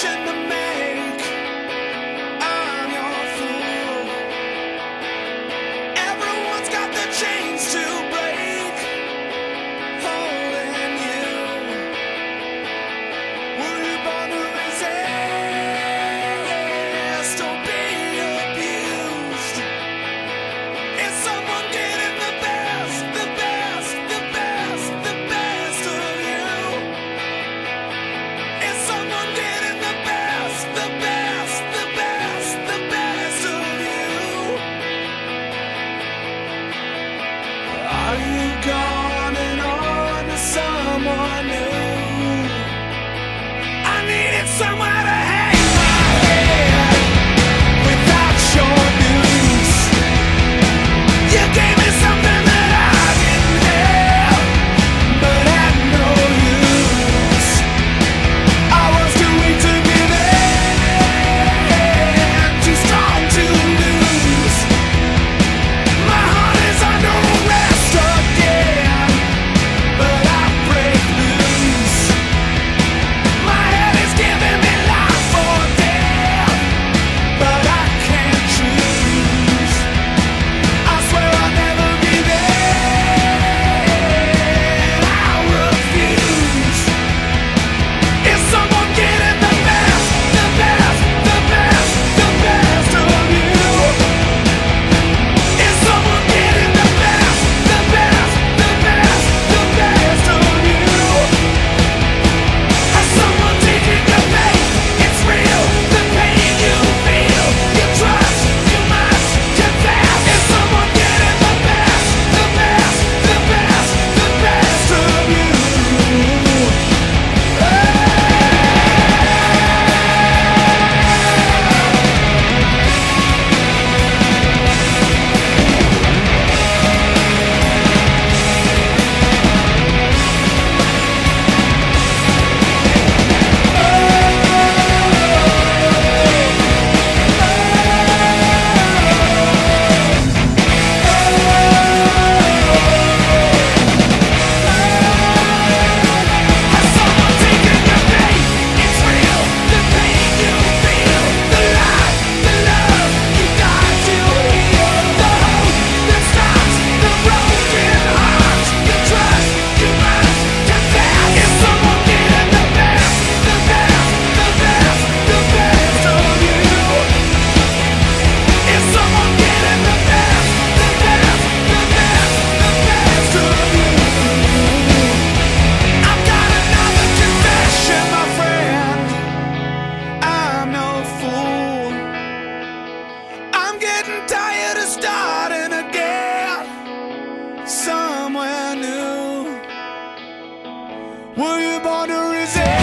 Nation, Are you gone and on to someone new? born to resist.